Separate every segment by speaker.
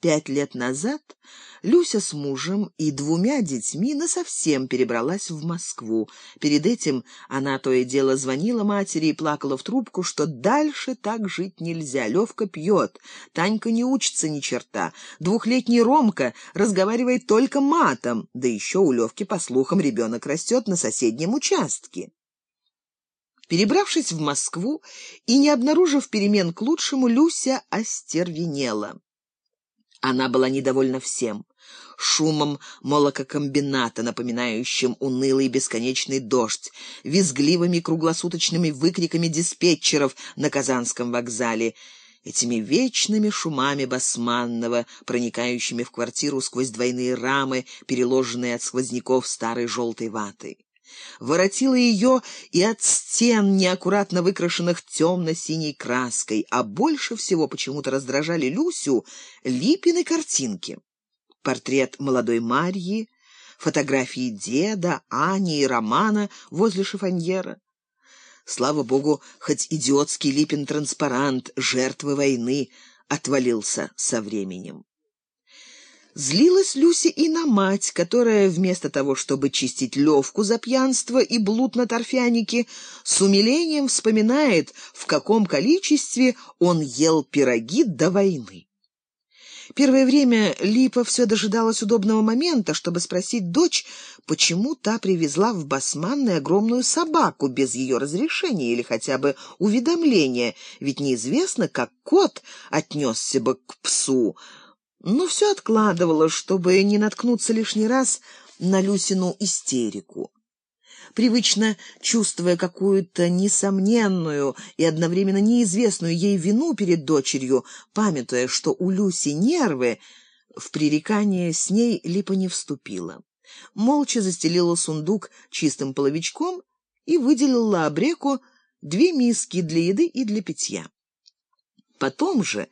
Speaker 1: Пять лет назад Люся с мужем и двумя детьми насовсем перебралась в Москву. Перед этим она то и дело звонила матери и плакала в трубку, что дальше так жить нельзя. Левка пьет, Танька не учится ни черта, двухлетний Ромка разговаривает только матом, да еще у Левки, по слухам, ребенок растет на соседнем участке. Перебравшись в Москву и не обнаружив перемен к лучшему, Люся остервенела. Она была недовольна всем. Шумом молококомбината, напоминающим унылый бесконечный дождь, визгливыми круглосуточными выкриками диспетчеров на Казанском вокзале, этими вечными шумами Басманного, проникающими в квартиру сквозь двойные рамы, переложенные от сквозняков старой желтой ватой воротила ее и от стен, неаккуратно выкрашенных темно-синей краской, а больше всего почему-то раздражали Люсю Липины картинки. Портрет молодой Марьи, фотографии деда, Ани и Романа возле шифоньера. Слава богу, хоть идиотский Липин транспарант жертвы войны отвалился со временем. Злилась Люся и на мать, которая вместо того, чтобы чистить Левку за пьянство и блуд на торфянике, с умилением вспоминает, в каком количестве он ел пироги до войны. Первое время Липа все дожидалась удобного момента, чтобы спросить дочь, почему та привезла в Басманной огромную собаку без ее разрешения или хотя бы уведомления, ведь неизвестно, как кот отнесся бы к псу, но все откладывала, чтобы не наткнуться лишний раз на Люсину истерику. Привычно чувствуя какую-то несомненную и одновременно неизвестную ей вину перед дочерью, памятуя, что у Люси нервы, в пререкание с ней Липа не вступила. Молча застелила сундук чистым половичком и выделила обреку две миски для еды и для питья. Потом же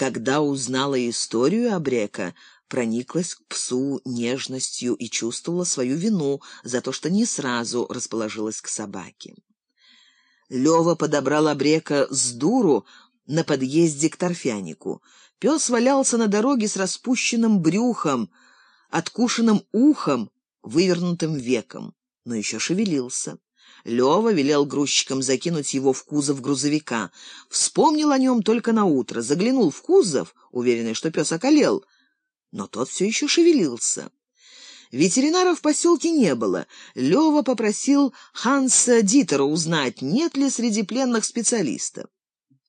Speaker 1: когда узнала историю Абрека, прониклась к псу нежностью и чувствовала свою вину за то, что не сразу расположилась к собаке. Лева подобрал Абрека с дуру на подъезде к торфянику. Пес валялся на дороге с распущенным брюхом, откушенным ухом, вывернутым веком, но еще шевелился. Лева велел грузчикам закинуть его в кузов грузовика. Вспомнил о нем только на утро, заглянул в кузов, уверенный, что пес околел, но тот все еще шевелился. Ветеринара в поселке не было. Лева попросил Ханса Дитера узнать, нет ли среди пленных специалиста.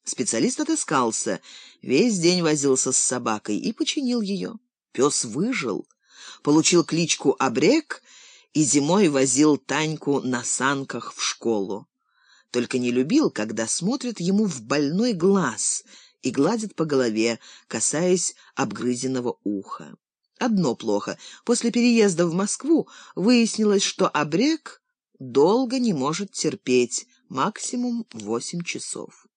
Speaker 1: Специалист отыскался, весь день возился с собакой и починил ее. Пес выжил, получил кличку Абрек и зимой возил Таньку на санках в школу. Только не любил, когда смотрят ему в больной глаз и гладят по голове, касаясь обгрызенного уха. Одно плохо. После переезда в Москву выяснилось, что обрек долго не может терпеть, максимум восемь часов.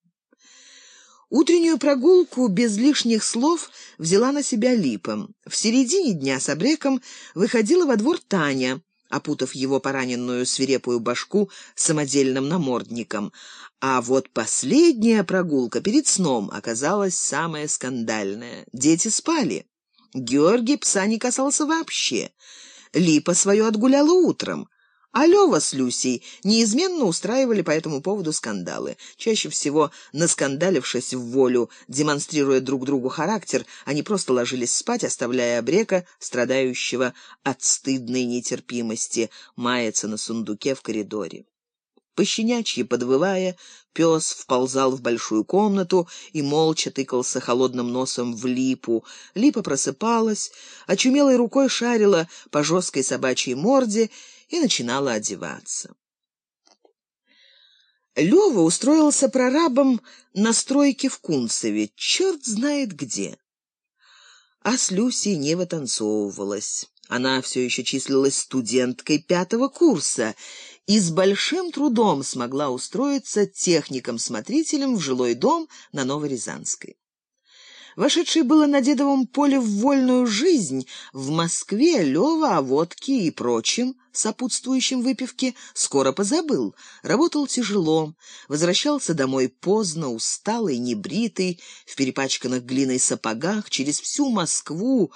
Speaker 1: Утреннюю прогулку без лишних слов взяла на себя Липом. В середине дня с обреком выходила во двор Таня, опутав его пораненную свирепую башку самодельным намордником. А вот последняя прогулка перед сном оказалась самая скандальная. Дети спали. Георгий пса не касался вообще. Липа свое отгуляла утром. А Лёва с Люсей неизменно устраивали по этому поводу скандалы. Чаще всего, наскандалившись в волю, демонстрируя друг другу характер, они просто ложились спать, оставляя обрека, страдающего от стыдной нетерпимости, маяться на сундуке в коридоре. Пощенячьи подвывая, пес вползал в большую комнату и молча тыкался холодным носом в липу. Липа просыпалась, очумелой рукой шарила по жесткой собачьей морде и начинала одеваться. Лёва устроился прорабом на стройке в Кунцеве, черт знает где. А с Люсей не вытанцовывалась. Она все еще числилась студенткой пятого курса и с большим трудом смогла устроиться техником-смотрителем в жилой дом на Новорязанской. Вошедший было на Дедовом поле в вольную жизнь, в Москве Лёва о водке и прочем, сопутствующем выпивке, скоро позабыл. Работал тяжело, возвращался домой поздно, усталый, небритый, в перепачканных глиной сапогах, через всю Москву,